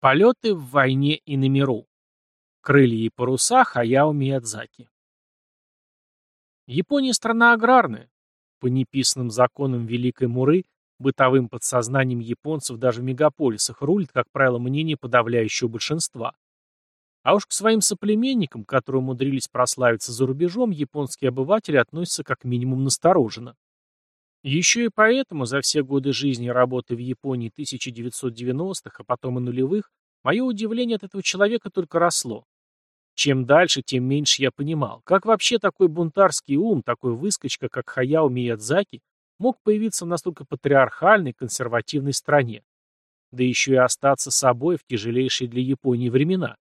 Полеты в войне и на миру. Крылья и паруса Хаяо Миядзаки. Япония страна аграрная. По неписанным законам Великой Муры, бытовым подсознанием японцев даже в мегаполисах рулит, как правило, мнение подавляющего большинства. А уж к своим соплеменникам, которые умудрились прославиться за рубежом, японские обыватели относятся как минимум настороженно. Еще и поэтому за все годы жизни и работы в Японии 1990-х, а потом и нулевых, мое удивление от этого человека только росло. Чем дальше, тем меньше я понимал, как вообще такой бунтарский ум, такой выскочка, как Хаяо Миядзаки, мог появиться в настолько патриархальной, консервативной стране, да еще и остаться собой в тяжелейшие для Японии времена.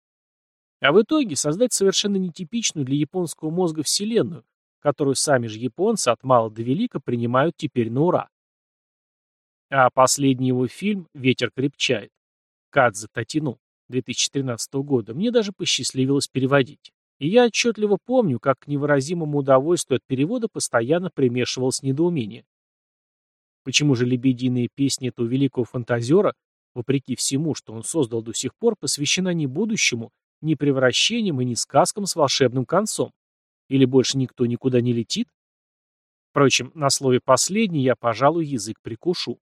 А в итоге создать совершенно нетипичную для японского мозга вселенную, которую сами же японцы от мала до велика принимают теперь на ура. А последний его фильм «Ветер крепчает» Кадзе Татину 2013 года мне даже посчастливилось переводить. И я отчетливо помню, как к невыразимому удовольствию от перевода постоянно примешивалось недоумение. Почему же лебединые песни этого великого фантазера, вопреки всему, что он создал до сих пор, посвящена не будущему, не превращениям и не сказкам с волшебным концом? Или больше никто никуда не летит? Впрочем, на слове «последний» я, пожалуй, язык прикушу.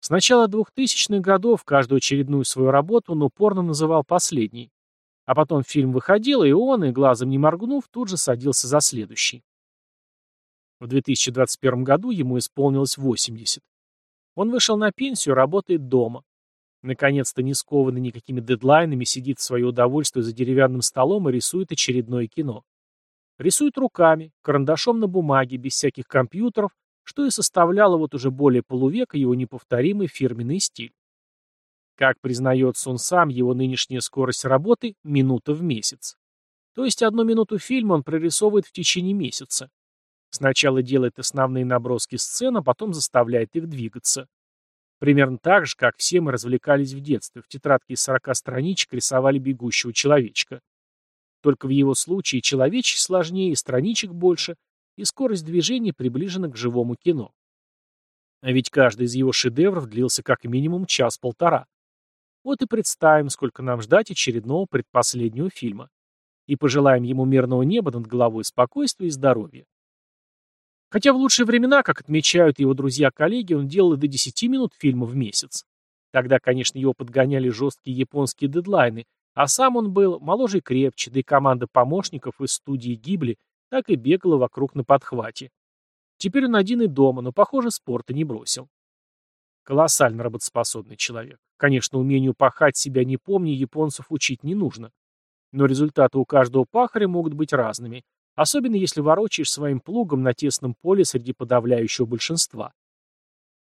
С начала 2000-х годов каждую очередную свою работу он упорно называл «последней». А потом фильм выходил, и он, и глазом не моргнув, тут же садился за следующий. В 2021 году ему исполнилось 80. Он вышел на пенсию, работает дома. Наконец-то не скованный никакими дедлайнами, сидит в свое удовольствие за деревянным столом и рисует очередное кино. Рисует руками, карандашом на бумаге, без всяких компьютеров, что и составляло вот уже более полувека его неповторимый фирменный стиль. Как признается он сам, его нынешняя скорость работы – минута в месяц. То есть одну минуту фильма он прорисовывает в течение месяца. Сначала делает основные наброски сцен, а потом заставляет их двигаться. Примерно так же, как все мы развлекались в детстве. В тетрадке из 40 страничек рисовали бегущего человечка. Только в его случае человечек сложнее, страничек больше, и скорость движения приближена к живому кино. А ведь каждый из его шедевров длился как минимум час-полтора. Вот и представим, сколько нам ждать очередного предпоследнего фильма. И пожелаем ему мирного неба над головой, спокойствия и здоровья. Хотя в лучшие времена, как отмечают его друзья-коллеги, он делал и до 10 минут фильма в месяц. Тогда, конечно, его подгоняли жесткие японские дедлайны, а сам он был моложе и крепче, да и команда помощников из студии Гибли так и бегала вокруг на подхвате. Теперь он один и дома, но, похоже, спорта не бросил. Колоссально работоспособный человек. Конечно, умению пахать себя не помня, японцев учить не нужно. Но результаты у каждого пахаря могут быть разными, особенно если ворочаешь своим плугом на тесном поле среди подавляющего большинства.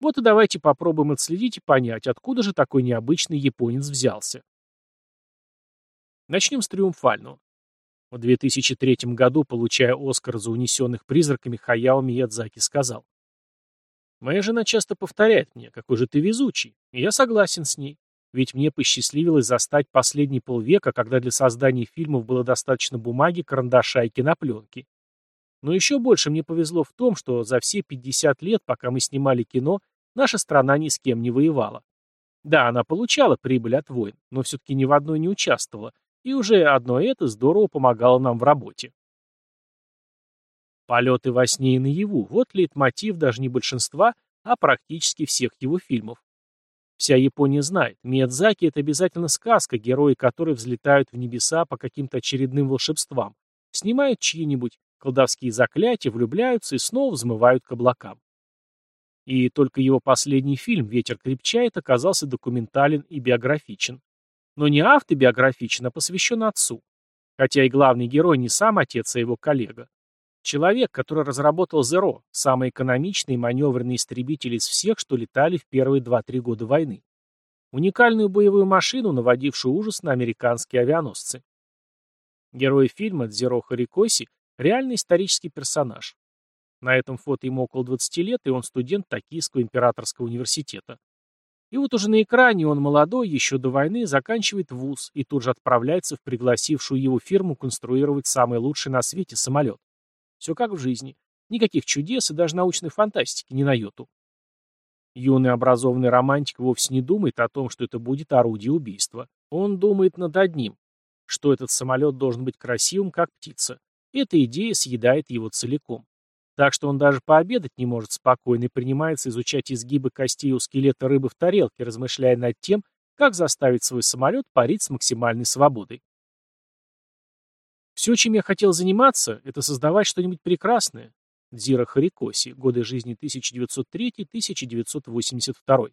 Вот и давайте попробуем отследить и понять, откуда же такой необычный японец взялся. Начнем с триумфального. В 2003 году, получая Оскар за унесенных призраками, Хаяо Миядзаки сказал. «Моя жена часто повторяет мне, какой же ты везучий, и я согласен с ней. Ведь мне посчастливилось застать последний полвека, когда для создания фильмов было достаточно бумаги, карандаша и кинопленки. Но еще больше мне повезло в том, что за все 50 лет, пока мы снимали кино, наша страна ни с кем не воевала. Да, она получала прибыль от войн, но все-таки ни в одной не участвовала, и уже одно это здорово помогало нам в работе. Полеты во сне и наяву – вот лейтмотив даже не большинства, а практически всех его фильмов. Вся Япония знает, Миядзаки – это обязательно сказка, герои которой взлетают в небеса по каким-то очередным волшебствам, снимают чьи-нибудь колдовские заклятия, влюбляются и снова взмывают к облакам. И только его последний фильм «Ветер крепчает» оказался документален и биографичен но не автобиографично, а посвящен отцу. Хотя и главный герой не сам отец, а его коллега. Человек, который разработал Zero, самый экономичный и маневренный истребитель из всех, что летали в первые 2-3 года войны. Уникальную боевую машину, наводившую ужас на американские авианосцы. Герой фильма Дзиро Харикоси – реальный исторический персонаж. На этом фото ему около 20 лет, и он студент Токийского императорского университета. И вот уже на экране он молодой, еще до войны, заканчивает вуз и тут же отправляется в пригласившую его фирму конструировать самый лучший на свете самолет. Все как в жизни. Никаких чудес и даже научной фантастики ни на йоту. Юный образованный романтик вовсе не думает о том, что это будет орудие убийства. Он думает над одним, что этот самолет должен быть красивым, как птица. Эта идея съедает его целиком. Так что он даже пообедать не может спокойно и принимается изучать изгибы костей у скелета рыбы в тарелке, размышляя над тем, как заставить свой самолет парить с максимальной свободой. Все, чем я хотел заниматься, это создавать что-нибудь прекрасное. Дзира Харикоси, годы жизни 1903-1982.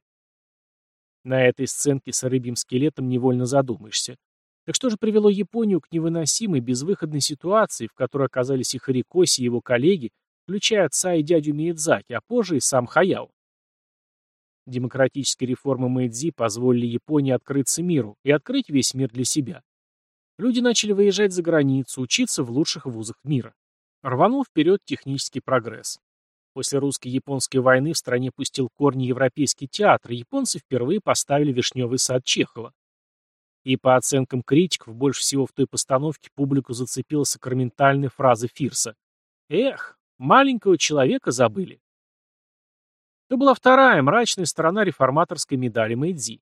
На этой сценке с рыбьим скелетом невольно задумаешься. Так что же привело Японию к невыносимой, безвыходной ситуации, в которой оказались и Харикоси, и его коллеги, включая отца и дядю Миядзаки, а позже и сам Хаяо? Демократические реформы Мэйдзи позволили Японии открыться миру и открыть весь мир для себя. Люди начали выезжать за границу, учиться в лучших вузах мира. Рванул вперед технический прогресс. После русско-японской войны в стране пустил корни европейский театр, и японцы впервые поставили «Вишневый сад» Чехова. И по оценкам критиков, больше всего в той постановке публику зацепила сакраментальная фраза Фирса. «Эх, маленького человека забыли». Это была вторая мрачная сторона реформаторской медали Мэйдзи.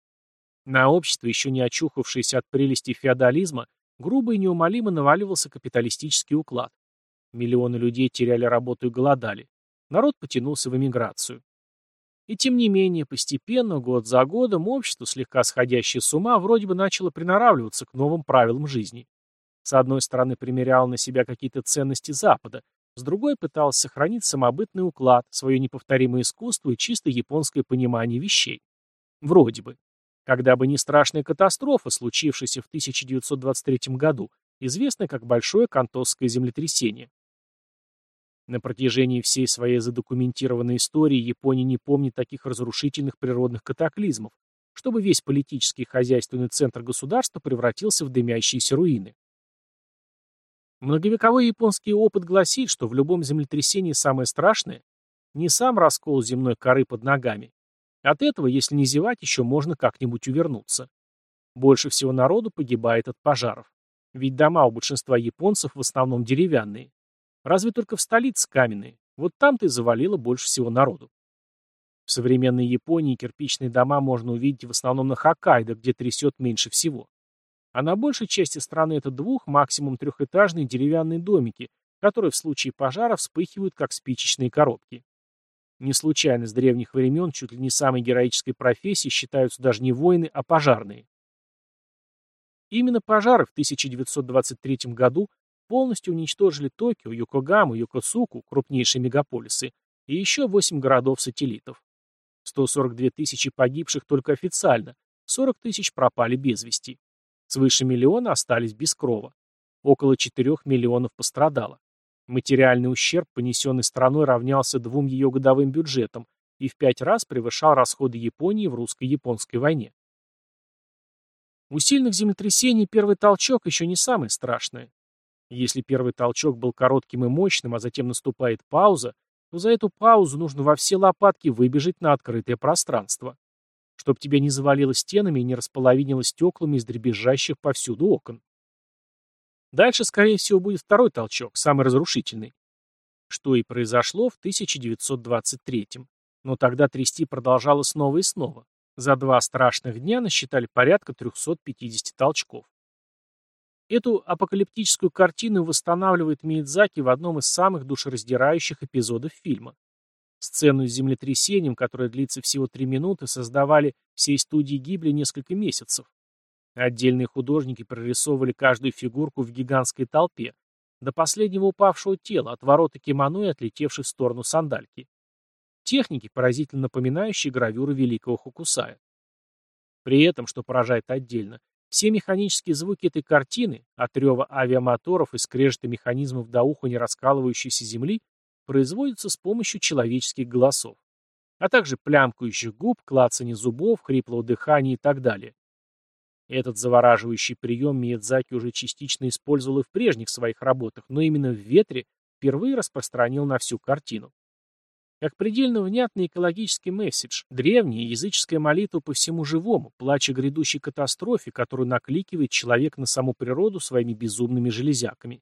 На общество, еще не очухавшееся от прелести феодализма, грубо и неумолимо наваливался капиталистический уклад. Миллионы людей теряли работу и голодали. Народ потянулся в эмиграцию. И тем не менее, постепенно, год за годом, общество, слегка сходящее с ума, вроде бы начало приноравливаться к новым правилам жизни. С одной стороны, примеряло на себя какие-то ценности Запада, с другой пыталось сохранить самобытный уклад, свое неповторимое искусство и чисто японское понимание вещей. Вроде бы. Когда бы не страшная катастрофа, случившаяся в 1923 году, известная как Большое Кантосское землетрясение. На протяжении всей своей задокументированной истории Япония не помнит таких разрушительных природных катаклизмов, чтобы весь политический и хозяйственный центр государства превратился в дымящиеся руины. Многовековой японский опыт гласит, что в любом землетрясении самое страшное не сам раскол земной коры под ногами. От этого, если не зевать, еще можно как-нибудь увернуться. Больше всего народу погибает от пожаров. Ведь дома у большинства японцев в основном деревянные. Разве только в столице каменные. Вот там-то и завалило больше всего народу. В современной Японии кирпичные дома можно увидеть в основном на Хоккайдо, где трясет меньше всего. А на большей части страны это двух, максимум трехэтажные деревянные домики, которые в случае пожара вспыхивают, как спичечные коробки. Не случайно с древних времен чуть ли не самой героической профессией считаются даже не воины, а пожарные. Именно пожары в 1923 году полностью уничтожили Токио, Йокогаму, Йокосуку, крупнейшие мегаполисы, и еще 8 городов-сателлитов. 142 тысячи погибших только официально, 40 тысяч пропали без вести. Свыше миллиона остались без крова. Около 4 миллионов пострадало. Материальный ущерб, понесенный страной, равнялся двум ее годовым бюджетам и в пять раз превышал расходы Японии в русско-японской войне. У сильных землетрясений первый толчок еще не самое страшное. Если первый толчок был коротким и мощным, а затем наступает пауза, то за эту паузу нужно во все лопатки выбежать на открытое пространство чтоб тебя не завалило стенами и не располовинило стеклами из дребезжащих повсюду окон. Дальше, скорее всего, будет второй толчок, самый разрушительный. Что и произошло в 1923 -м. Но тогда трясти продолжало снова и снова. За два страшных дня насчитали порядка 350 толчков. Эту апокалиптическую картину восстанавливает Миядзаки в одном из самых душераздирающих эпизодов фильма. Сцену с землетрясением, которое длится всего три минуты, создавали всей студии Гибли несколько месяцев. Отдельные художники прорисовывали каждую фигурку в гигантской толпе, до последнего упавшего тела, от ворота кимоно и отлетевшей в сторону сандальки. Техники, поразительно напоминающие гравюры великого Хокусая. При этом, что поражает отдельно, все механические звуки этой картины, от рева авиамоторов и скрежета механизмов до уха не раскалывающейся земли, производится с помощью человеческих голосов, а также плямкающих губ, клацания зубов, хриплого дыхания и так далее. Этот завораживающий прием Миядзаки уже частично использовал и в прежних своих работах, но именно в «Ветре» впервые распространил на всю картину. Как предельно внятный экологический месседж, древняя языческая молитва по всему живому, плача грядущей катастрофе, которую накликивает человек на саму природу своими безумными железяками.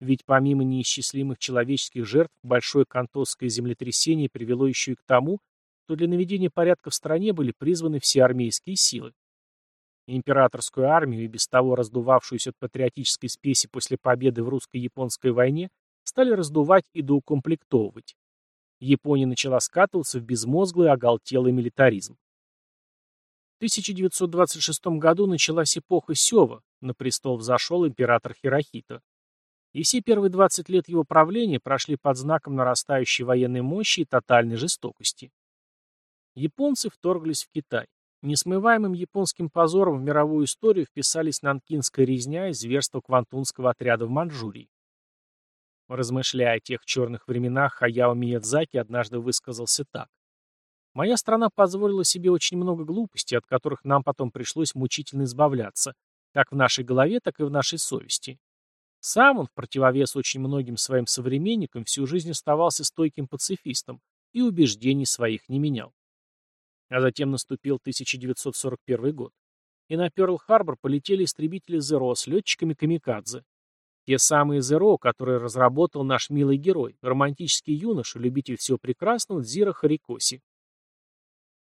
Ведь помимо неисчислимых человеческих жертв, большое кантосское землетрясение привело еще и к тому, что для наведения порядка в стране были призваны все армейские силы. Императорскую армию и без того раздувавшуюся от патриотической спеси после победы в русско-японской войне стали раздувать и доукомплектовывать. Япония начала скатываться в безмозглый оголтелый милитаризм. В 1926 году началась эпоха Сёва, на престол взошел император Хирохита. И все первые 20 лет его правления прошли под знаком нарастающей военной мощи и тотальной жестокости. Японцы вторглись в Китай. Несмываемым японским позором в мировую историю вписались нанкинская резня и зверство Квантунского отряда в Манчжурии. Размышляя о тех черных временах, Хаяо Миядзаки однажды высказался так. «Моя страна позволила себе очень много глупостей, от которых нам потом пришлось мучительно избавляться, как в нашей голове, так и в нашей совести. Сам он, в противовес очень многим своим современникам, всю жизнь оставался стойким пацифистом и убеждений своих не менял. А затем наступил 1941 год. И на Пёрл-Харбор полетели истребители «Зеро» с летчиками «Камикадзе». Те самые «Зеро», которые разработал наш милый герой, романтический юноша, любитель всего прекрасного Дзира Харикоси.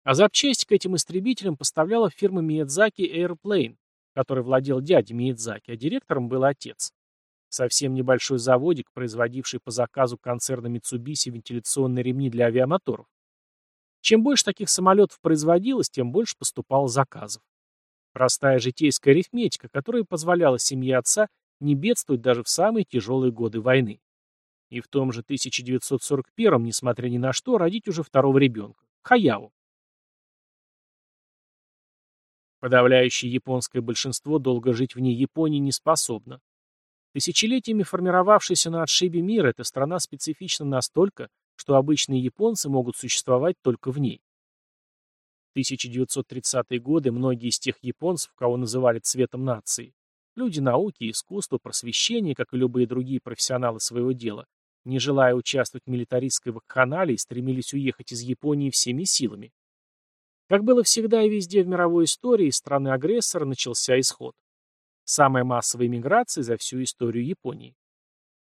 А запчасти к этим истребителям поставляла фирма Миядзаки Airplane, которой владел дядя Миядзаки, а директором был отец. Совсем небольшой заводик, производивший по заказу концерна Mitsubishi вентиляционные ремни для авиамоторов. Чем больше таких самолетов производилось, тем больше поступало заказов. Простая житейская арифметика, которая позволяла семье отца не бедствовать даже в самые тяжелые годы войны. И в том же 1941-м, несмотря ни на что, родить уже второго ребенка – Хаяву. Подавляющее японское большинство долго жить вне Японии не способно. Тысячелетиями формировавшаяся на отшибе мира, эта страна специфична настолько, что обычные японцы могут существовать только в ней. В 1930-е годы многие из тех японцев, кого называли цветом нации, люди науки, искусства, просвещения, как и любые другие профессионалы своего дела, не желая участвовать в милитаристской вакханалии, стремились уехать из Японии всеми силами. Как было всегда и везде в мировой истории, страны-агрессора начался исход. Самая массовая миграция за всю историю Японии.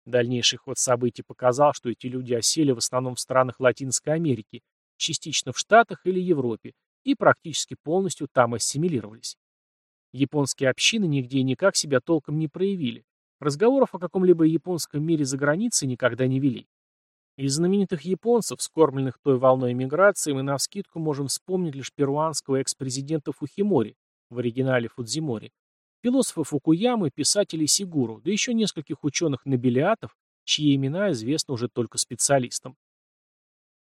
Дальнейший ход событий показал, что эти люди осели в основном в странах Латинской Америки, частично в Штатах или Европе, и практически полностью там ассимилировались. Японские общины нигде и никак себя толком не проявили. Разговоров о каком-либо японском мире за границей никогда не вели. Из знаменитых японцев, скормленных той волной миграции, мы навскидку можем вспомнить лишь перуанского экс-президента Фухимори, в оригинале Фудзимори, философа Фукуямы, писателей Сигуру, да еще нескольких ученых-нобелиатов, чьи имена известны уже только специалистам.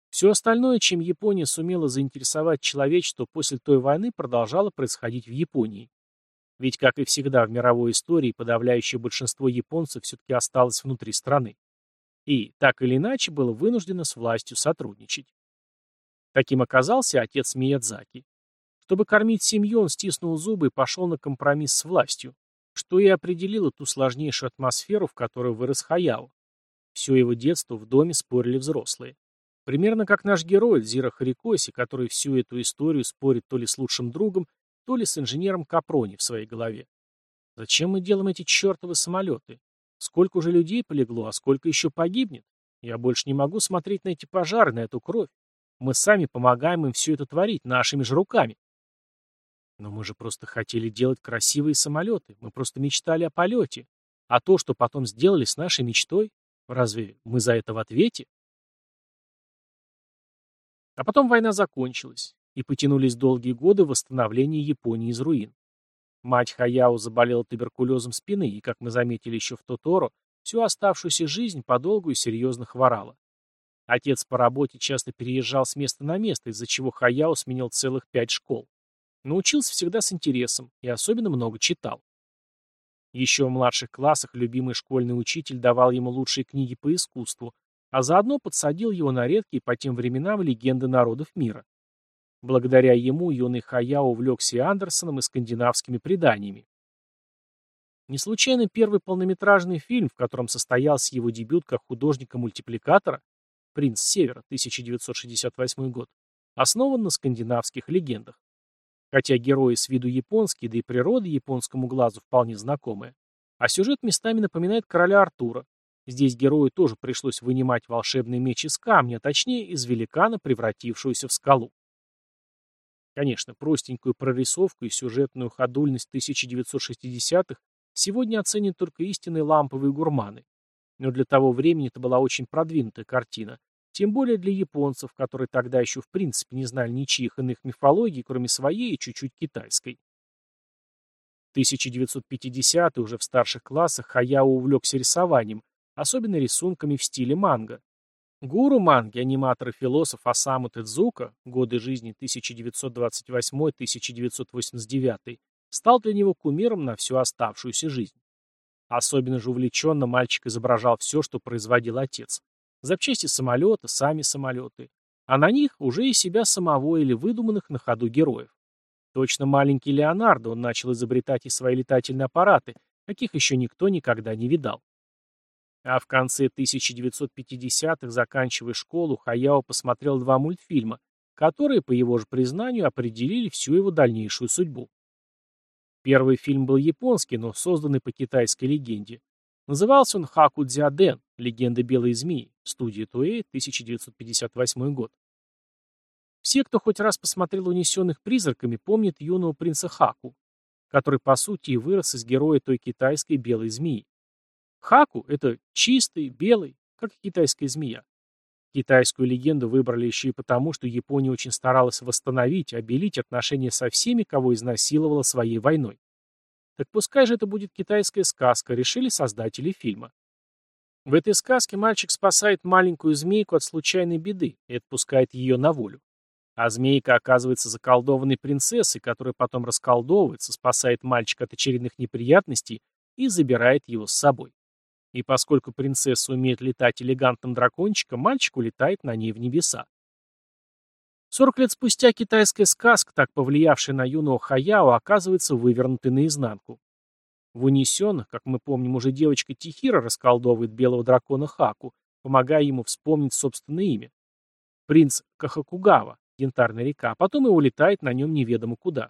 Все остальное, чем Япония сумела заинтересовать человечество после той войны, продолжало происходить в Японии. Ведь, как и всегда в мировой истории, подавляющее большинство японцев все-таки осталось внутри страны и, так или иначе, было вынуждено с властью сотрудничать. Таким оказался отец Миядзаки. Чтобы кормить семью, он стиснул зубы и пошел на компромисс с властью, что и определило ту сложнейшую атмосферу, в которой вырос Хаяо. Все его детство в доме спорили взрослые. Примерно как наш герой Зира Харикоси, который всю эту историю спорит то ли с лучшим другом, то ли с инженером Капрони в своей голове. Зачем мы делаем эти чертовы самолеты? Сколько уже людей полегло, а сколько еще погибнет? Я больше не могу смотреть на эти пожары, на эту кровь. Мы сами помогаем им все это творить, нашими же руками. Но мы же просто хотели делать красивые самолеты. Мы просто мечтали о полете. А то, что потом сделали с нашей мечтой, разве мы за это в ответе? А потом война закончилась, и потянулись долгие годы восстановления Японии из руин. Мать Хаяо заболела туберкулезом спины и, как мы заметили еще в Тоторо, всю оставшуюся жизнь подолгу и серьезно хворала. Отец по работе часто переезжал с места на место, из-за чего Хаяо сменил целых пять школ. Но учился всегда с интересом и особенно много читал. Еще в младших классах любимый школьный учитель давал ему лучшие книги по искусству, а заодно подсадил его на редкие по тем временам легенды народов мира. Благодаря ему юный Хаяо увлекся Андерсоном, и скандинавскими преданиями. Не случайно первый полнометражный фильм, в котором состоялся его дебют как художника-мультипликатора «Принц Севера» 1968 год, основан на скандинавских легендах. Хотя герои с виду японские, да и природа японскому глазу вполне знакомая, а сюжет местами напоминает короля Артура. Здесь герою тоже пришлось вынимать волшебный меч из камня, а точнее из великана, превратившегося в скалу. Конечно, простенькую прорисовку и сюжетную ходульность 1960-х сегодня оценят только истинные ламповые гурманы. Но для того времени это была очень продвинутая картина, тем более для японцев, которые тогда еще в принципе не знали ничьих иных мифологий, кроме своей и чуть-чуть китайской. В 1950-е уже в старших классах Хаяо увлекся рисованием, особенно рисунками в стиле манго. Гуру манги, аниматор и философ Осаму Тедзука, годы жизни 1928-1989, стал для него кумиром на всю оставшуюся жизнь. Особенно же увлеченно мальчик изображал все, что производил отец. Запчасти самолета, сами самолеты. А на них уже и себя самого или выдуманных на ходу героев. Точно маленький Леонардо он начал изобретать и свои летательные аппараты, каких еще никто никогда не видал. А в конце 1950-х, заканчивая школу, Хаяо посмотрел два мультфильма, которые, по его же признанию, определили всю его дальнейшую судьбу. Первый фильм был японский, но созданный по китайской легенде. Назывался он «Хаку Дзяден. Легенда белой змеи», студия Туэй, 1958 год. Все, кто хоть раз посмотрел «Унесенных призраками», помнят юного принца Хаку, который, по сути, и вырос из героя той китайской белой змеи. Хаку – это чистый, белый, как китайская змея. Китайскую легенду выбрали еще и потому, что Япония очень старалась восстановить, обелить отношения со всеми, кого изнасиловала своей войной. Так пускай же это будет китайская сказка, решили создатели фильма. В этой сказке мальчик спасает маленькую змейку от случайной беды и отпускает ее на волю. А змейка оказывается заколдованной принцессой, которая потом расколдовывается, спасает мальчика от очередных неприятностей и забирает его с собой. И поскольку принцесса умеет летать элегантным дракончиком, мальчик улетает на ней в небеса. Сорок лет спустя китайская сказка, так повлиявшая на юного Хаяо, оказывается вывернутой наизнанку. В унесенных, как мы помним, уже девочка Тихира расколдовывает белого дракона Хаку, помогая ему вспомнить собственное имя. Принц Кахакугава, янтарная река, а потом и улетает на нем неведомо куда.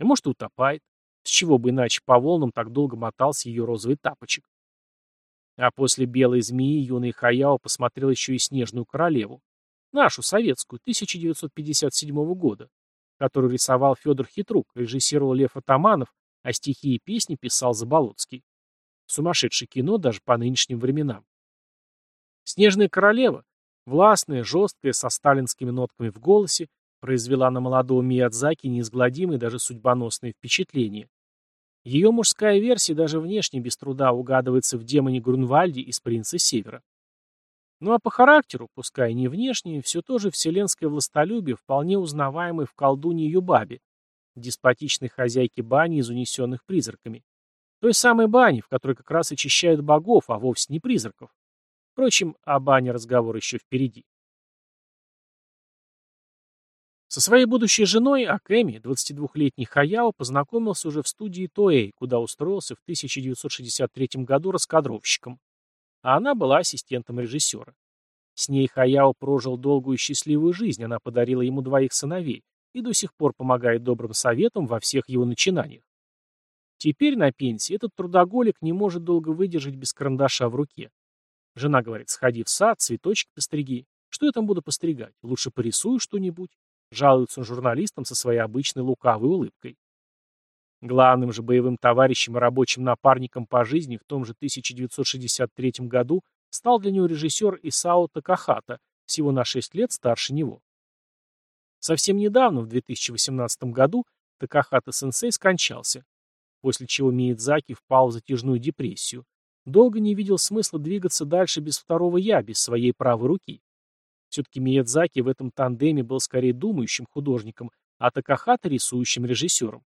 А может, и утопает. С чего бы иначе по волнам так долго мотался ее розовый тапочек. А после «Белой змеи» юный Хаяо посмотрел еще и «Снежную королеву». Нашу, советскую, 1957 года, которую рисовал Федор Хитрук, режиссировал Лев Атаманов, а стихи и песни писал Заболоцкий. Сумасшедшее кино даже по нынешним временам. «Снежная королева», властная, жесткая, со сталинскими нотками в голосе, произвела на молодого Миядзаки неизгладимые даже судьбоносные впечатления. Ее мужская версия даже внешне без труда угадывается в демоне Грунвальде из «Принца Севера». Ну а по характеру, пускай не внешне, все то же вселенское властолюбие, вполне узнаваемое в колдуне Юбабе, деспотичной хозяйке бани из унесенных призраками. Той самой бани, в которой как раз очищают богов, а вовсе не призраков. Впрочем, о бане разговор еще впереди. Со своей будущей женой Акэми, 22-летний Хаяо, познакомился уже в студии Тоэй, куда устроился в 1963 году раскадровщиком. А она была ассистентом режиссера. С ней Хаяо прожил долгую и счастливую жизнь, она подарила ему двоих сыновей и до сих пор помогает добрым советам во всех его начинаниях. Теперь на пенсии этот трудоголик не может долго выдержать без карандаша в руке. Жена говорит, сходи в сад, цветочки постриги. Что я там буду постригать? Лучше порисую что-нибудь. Жалуется он журналистам со своей обычной лукавой улыбкой. Главным же боевым товарищем и рабочим напарником по жизни в том же 1963 году стал для него режиссер Исао Такахата, всего на 6 лет старше него. Совсем недавно, в 2018 году, Такахата-сенсей скончался, после чего Миядзаки впал в затяжную депрессию. Долго не видел смысла двигаться дальше без второго «я», без своей правой руки. Все-таки Миядзаки в этом тандеме был скорее думающим художником, а Такахата – рисующим режиссером.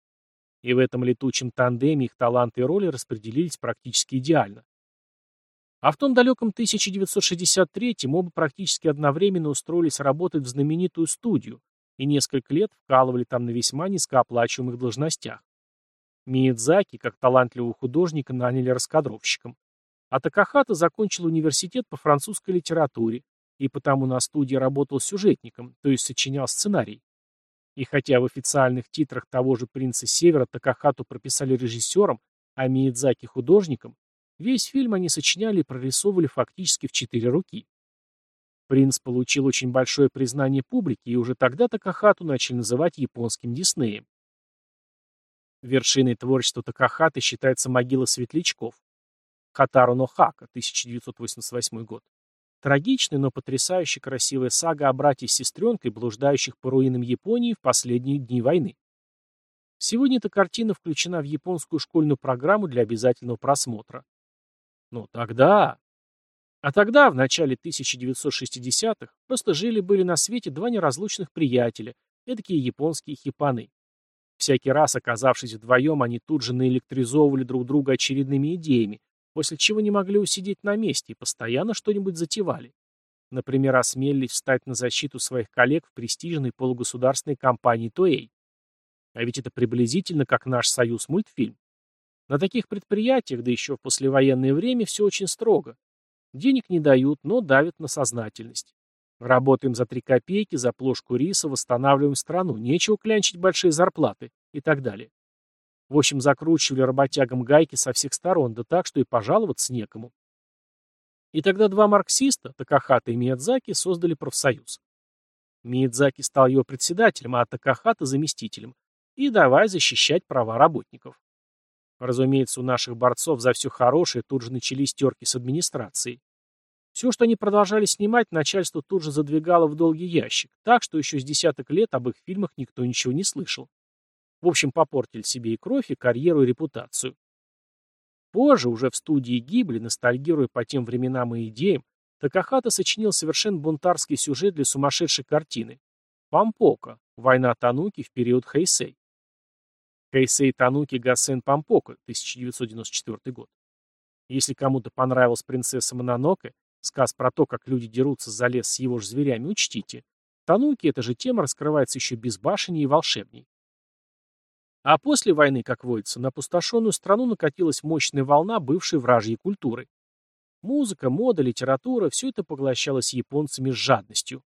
И в этом летучем тандеме их таланты и роли распределились практически идеально. А в том далеком 1963-м оба практически одновременно устроились работать в знаменитую студию и несколько лет вкалывали там на весьма низкооплачиваемых должностях. Миядзаки, как талантливого художника, наняли раскадровщиком. А Такахата закончил университет по французской литературе, и потому на студии работал сюжетником, то есть сочинял сценарий. И хотя в официальных титрах того же «Принца Севера» Такахату прописали режиссером, а Миядзаки художником, весь фильм они сочиняли и прорисовывали фактически в четыре руки. Принц получил очень большое признание публики, и уже тогда Такахату начали называть японским Диснеем. Вершиной творчества Такахаты считается могила светлячков. Хатару но Хака, 1988 год. Трагичная, но потрясающе красивая сага о брате с сестренкой, блуждающих по руинам Японии в последние дни войны. Сегодня эта картина включена в японскую школьную программу для обязательного просмотра. Но тогда... А тогда, в начале 1960-х, просто жили-были на свете два неразлучных приятеля, эдакие японские хипаны. Всякий раз, оказавшись вдвоем, они тут же наэлектризовывали друг друга очередными идеями, после чего не могли усидеть на месте и постоянно что-нибудь затевали. Например, осмелились встать на защиту своих коллег в престижной полугосударственной компании Toei. А ведь это приблизительно как наш союз мультфильм. На таких предприятиях, да еще в послевоенное время, все очень строго. Денег не дают, но давят на сознательность. Работаем за три копейки, за плошку риса, восстанавливаем страну, нечего клянчить большие зарплаты и так далее. В общем, закручивали работягам гайки со всех сторон, да так, что и пожаловаться некому. И тогда два марксиста, Такахата и Миядзаки, создали профсоюз. Миядзаки стал его председателем, а Такахата – заместителем. И давай защищать права работников. Разумеется, у наших борцов за все хорошее тут же начались терки с администрацией. Все, что они продолжали снимать, начальство тут же задвигало в долгий ящик, так что еще с десяток лет об их фильмах никто ничего не слышал. В общем, попортили себе и кровь, и карьеру, и репутацию. Позже, уже в студии Гибли, ностальгируя по тем временам и идеям, Такахата сочинил совершенно бунтарский сюжет для сумасшедшей картины. Пампока. Война Тануки в период Хэйсэй. Хэйсэй Тануки Гасен Пампока, 1994 год. Если кому-то понравилась принцесса Мононоке, сказ про то, как люди дерутся за лес с его же зверями, учтите. Тануки эта же тема раскрывается еще безбашеннее и волшебней. А после войны, как водится, на опустошенную страну накатилась мощная волна бывшей вражьей культуры. Музыка, мода, литература – все это поглощалось японцами с жадностью.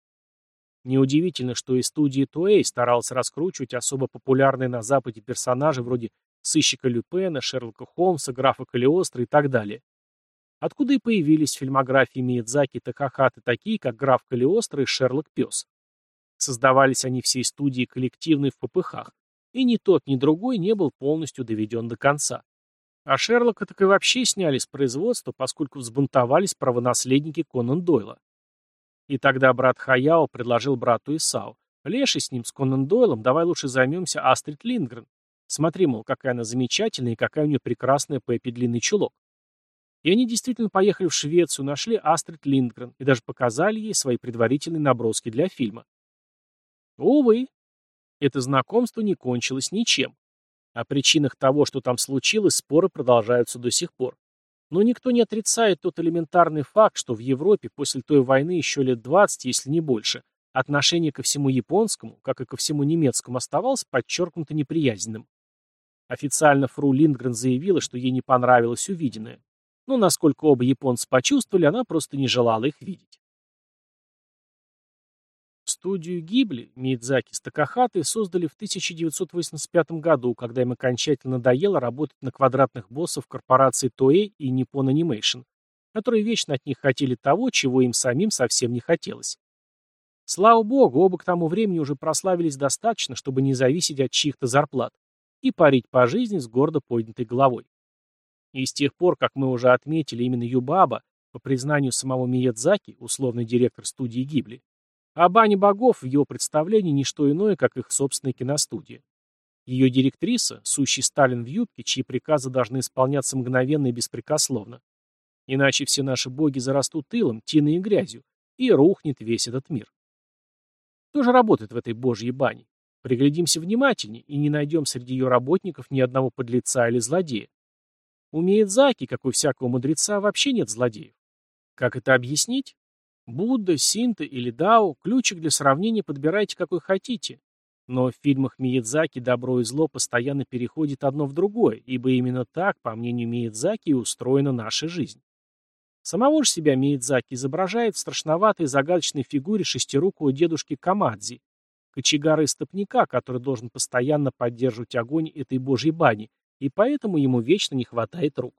Неудивительно, что и студия Туэй старалась раскручивать особо популярные на Западе персонажи вроде сыщика Люпена, Шерлока Холмса, графа Калиостро и так далее. Откуда и появились в фильмографии Миядзаки Такахаты такие, как граф Калиостро и Шерлок Пес. Создавались они всей студии коллективно и в попыхах, и ни тот, ни другой не был полностью доведен до конца. А Шерлока так и вообще сняли с производства, поскольку взбунтовались правонаследники Конан Дойла. И тогда брат Хаяо предложил брату Исау, «Леший с ним, с Конан Дойлом, давай лучше займемся Астрид Линдгрен. Смотри, мол, какая она замечательная и какая у нее прекрасная Пеппи длинный чулок». И они действительно поехали в Швецию, нашли Астрид Линдгрен и даже показали ей свои предварительные наброски для фильма. Увы, это знакомство не кончилось ничем. О причинах того, что там случилось, споры продолжаются до сих пор. Но никто не отрицает тот элементарный факт, что в Европе после той войны еще лет 20, если не больше, отношение ко всему японскому, как и ко всему немецкому, оставалось подчеркнуто неприязненным. Официально фру Линдгрен заявила, что ей не понравилось увиденное. Но насколько оба японца почувствовали, она просто не желала их видеть. Студию Гибли Миядзаки с Такахатой создали в 1985 году, когда им окончательно надоело работать на квадратных боссов корпораций Toei и Nippon Animation, которые вечно от них хотели того, чего им самим совсем не хотелось. Слава богу, оба к тому времени уже прославились достаточно, чтобы не зависеть от чьих-то зарплат и парить по жизни с гордо поднятой головой. И с тех пор, как мы уже отметили, именно Юбаба, по признанию самого Миядзаки, условный директор студии Гибли, а бане богов в его представлении не что иное, как их собственная киностудия. Ее директриса – сущий Сталин в юбке, чьи приказы должны исполняться мгновенно и беспрекословно. Иначе все наши боги зарастут тылом, тиной и грязью, и рухнет весь этот мир. Кто же работает в этой божьей бане? Приглядимся внимательнее и не найдем среди ее работников ни одного подлеца или злодея. У Миядзаки, как у всякого мудреца, вообще нет злодеев. Как это объяснить? Будда, Синта или Дао, ключик для сравнения подбирайте какой хотите. Но в фильмах Миядзаки добро и зло постоянно переходит одно в другое, ибо именно так, по мнению Миядзаки, и устроена наша жизнь. Самого же себя Миядзаки изображает в страшноватой загадочной фигуре шестирукого дедушки Камадзи, кочегара-истопника, который должен постоянно поддерживать огонь этой божьей бани, и поэтому ему вечно не хватает рук.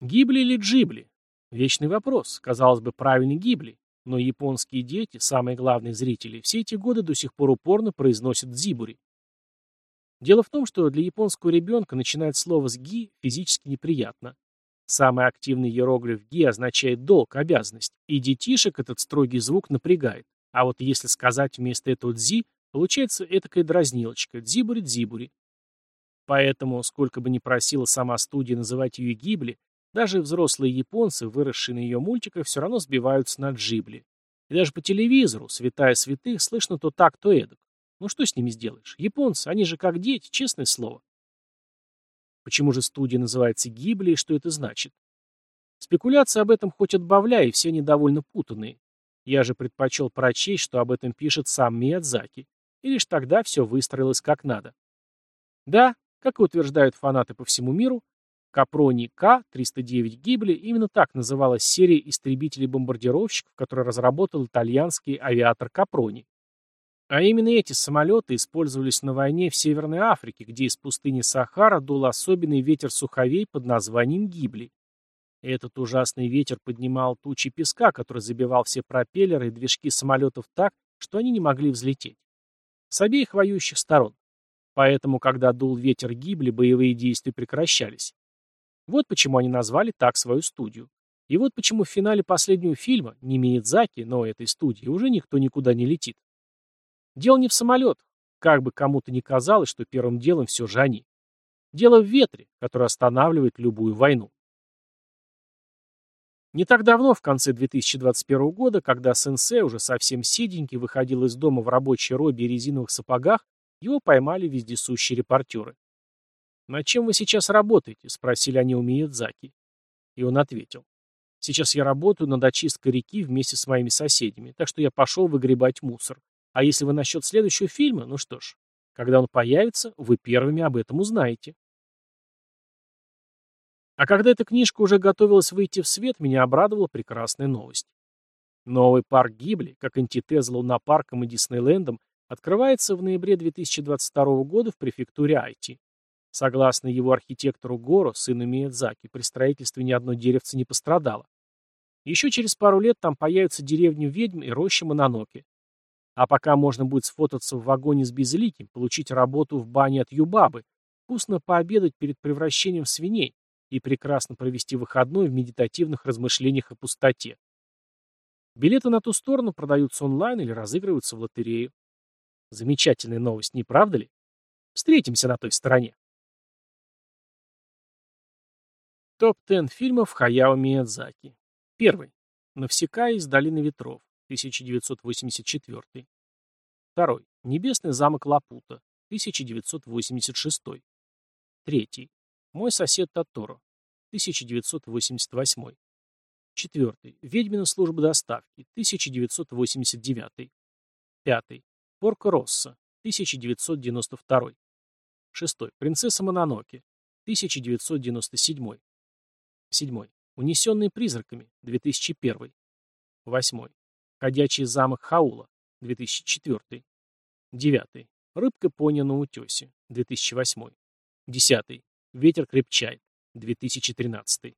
Гибли или Джибли? Вечный вопрос, казалось бы, правильно гибли, но японские дети, самые главные зрители, все эти годы до сих пор упорно произносят дзибури. Дело в том, что для японского ребенка начинать слово с «ги» физически неприятно. Самый активный иероглиф «ги» означает долг, обязанность, и детишек этот строгий звук напрягает. А вот если сказать вместо этого «дзи», получается этакая дразнилочка «дзибури-дзибури». Поэтому, сколько бы ни просила сама студия называть ее гибли, даже взрослые японцы, выросшие на ее мультиках, все равно сбиваются на джибли. И даже по телевизору, святая святых, слышно то так, то эдак. Ну что с ними сделаешь? Японцы, они же как дети, честное слово. Почему же студия называется Гибли и что это значит? Спекуляции об этом хоть отбавляй, и все недовольно путанные. Я же предпочел прочесть, что об этом пишет сам Миядзаки. И лишь тогда все выстроилось как надо. Да, как и утверждают фанаты по всему миру, Капрони К-309 Гибли именно так называлась серия истребителей-бомбардировщиков, которую разработал итальянский авиатор Капрони. А именно эти самолеты использовались на войне в Северной Африке, где из пустыни Сахара дул особенный ветер суховей под названием Гибли. Этот ужасный ветер поднимал тучи песка, который забивал все пропеллеры и движки самолетов так, что они не могли взлететь. С обеих воюющих сторон. Поэтому, когда дул ветер гибли, боевые действия прекращались. Вот почему они назвали так свою студию. И вот почему в финале последнего фильма, не Миядзаки, но этой студии, уже никто никуда не летит. Дело не в самолетах, как бы кому-то ни казалось, что первым делом все же они. Дело в ветре, который останавливает любую войну. Не так давно, в конце 2021 года, когда сенсей уже совсем седенький выходил из дома в рабочей робе и резиновых сапогах, его поймали вездесущие репортеры. «Над чем вы сейчас работаете?» — спросили они у Миядзаки. И он ответил. «Сейчас я работаю над очисткой реки вместе с моими соседями, так что я пошел выгребать мусор. А если вы насчет следующего фильма, ну что ж, когда он появится, вы первыми об этом узнаете». А когда эта книжка уже готовилась выйти в свет, меня обрадовала прекрасная новость. Новый парк Гибли, как антитеза лунопаркам и Диснейлендом, открывается в ноябре 2022 года в префектуре Айти. Согласно его архитектору Горо, сыну Миядзаки, при строительстве ни одно деревце не пострадало. Еще через пару лет там появятся деревни ведьм и роща Мононоки. А пока можно будет сфотаться в вагоне с Безликим, получить работу в бане от Юбабы, вкусно пообедать перед превращением в свиней и прекрасно провести выходной в медитативных размышлениях о пустоте. Билеты на ту сторону продаются онлайн или разыгрываются в лотерею. Замечательная новость, не правда ли? Встретимся на той стороне. Топ-10 фильмов Хаяо Миядзаки. Первый. Навсекая из долины ветров. 1984. Второй. Небесный замок Лапута. 1986. Третий. Мой сосед Таторо. 1988. Четвертый. Ведьмина служба доставки. 1989. Пятый. Порко Росса. 1992. Шестой. Принцесса Мононоке. 1997. Седьмой. Унесенные призраками. 2001. Восьмой. Ходячий замок Хаула. 2004. Девятый. Рыбка поня на утесе. 2008. Десятый. Ветер крепчает. 2013.